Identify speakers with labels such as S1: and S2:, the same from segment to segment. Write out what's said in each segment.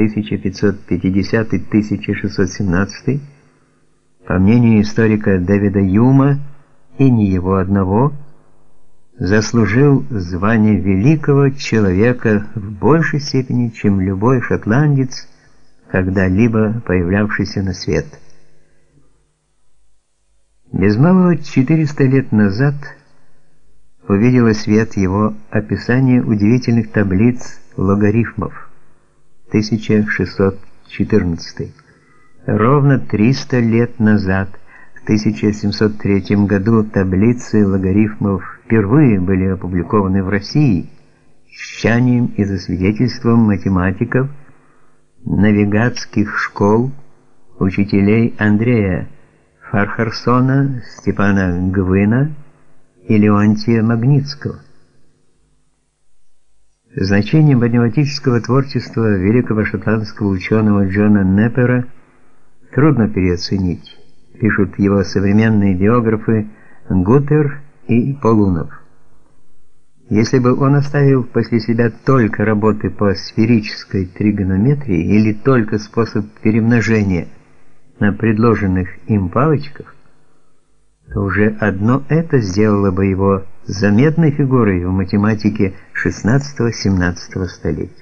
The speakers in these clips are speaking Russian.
S1: 1550-1617, по мнению историка Дэвида Юма, и не его одного, заслужил звание великого человека в большей степени, чем любой шотландец, когда-либо появлявшийся на свет. Без малого 400 лет назад увидела свет его описание удивительных таблиц логарифмов 1614. Ровно 300 лет назад, в 1703 году, таблицы логарифмов впервые были опубликованы в России тщанием и засвидетельством математиков, навигатских школ, учителей Андрея Фархарсона, Степана Гвына и Леонтия Магнитского. Значение математического творчества великого шотландского ученого Джона Неппера трудно переоценить, пишут его современные биографы Гутер и Полунов. Если бы он оставил после себя только работы по сферической тригонометрии или только способ перемножения на предложенных им палочках, то уже одно это сделало бы его заметной фигурой в математике XVI-XVII столетий.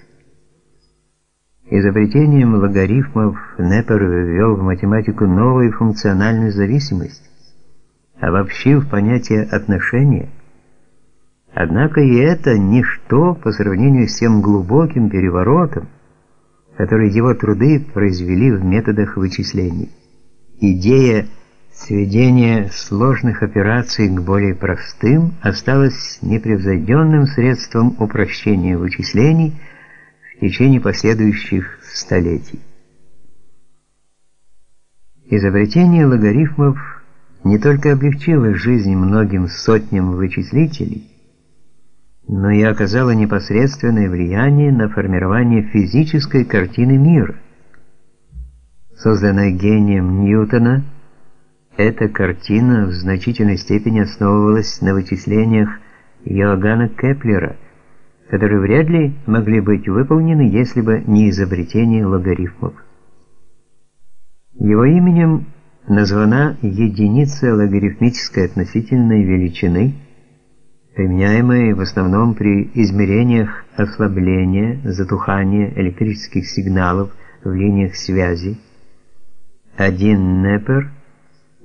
S1: Изобретением логарифмов Неппер ввел в математику новую функциональную зависимость, обобщив понятие отношения. Однако и это ничто по сравнению с тем глубоким переворотом, который его труды произвели в методах вычислений. Идея Сведение сложных операций к более простым осталось непревзойденным средством упрощения вычислений в течение последующих столетий. Изобретение логарифмов не только облегчило жизнь многим сотням вычислителей, но и оказало непосредственное влияние на формирование физической картины мира. Созданная гением Ньютона – эта картина в значительной степени основывалась на вычислениях Иоганна Кеплера, которые вряд ли могли быть выполнены, если бы не изобретение логарифмов. Его именем названа единица логарифмической относительной величины, применяемая в основном при измерениях ослабления, затухания электрических сигналов в линиях связи. 1 непер –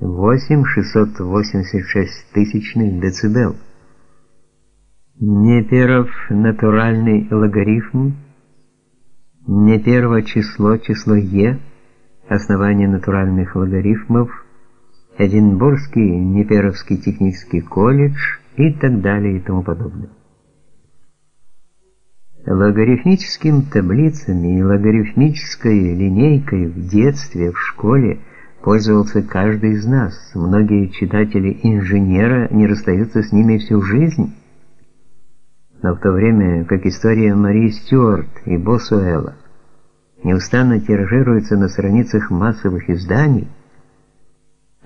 S1: 8686 тысячных децибел. Неперов натуральный логарифм, не первое число, число Е, основание натуральных логарифмов, Эдинбургский Неперовский технический колледж и так далее и тому подобное. Логарифмическим таблицами и логарифмической линейкой в детстве, в школе – пользовался каждый из нас. Многие читатели инженера не расстаются с ними всю жизнь. Но в то время, как история Марии Стюарт и Босуэлла неустанно тиражируется на страницах массовых изданий,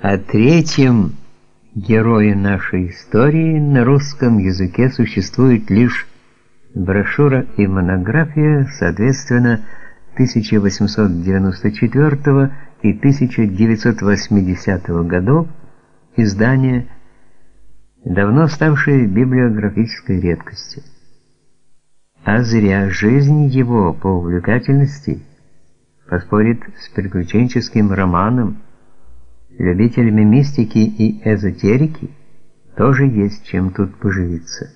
S1: о третьем герое нашей истории на русском языке существует лишь брошюра и монография, соответственно, 1894 и 1980 годов издание, давно ставшее библиографической редкостью. А зря жизнь его по увлекательности поспорит с приключенческим романом, любителями мистики и эзотерики тоже есть чем тут поживиться.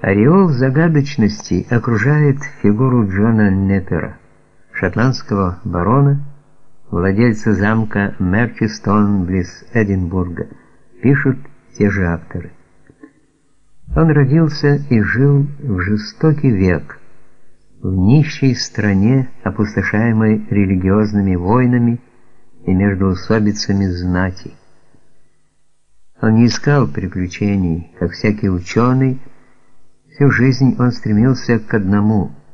S1: Ореол загадочности окружает фигуру Джона Неппера шотландского барона, владельца замка Мерчистон близ Эдинбурга, пишут те же авторы. Он родился и жил в жестокий век, в нищей стране, опустошаемой религиозными войнами и между усобицами знати. Он не искал приключений, как всякий ученый, всю жизнь он стремился к одному –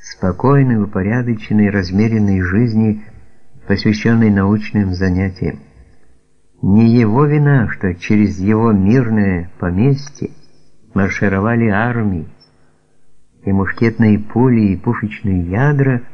S1: спокойной, упорядоченной, размеренной жизни, посвященной научным занятиям. Не его вина, что через его мирное поместье маршировали армии, и мушкетные пули, и пушечные ядра –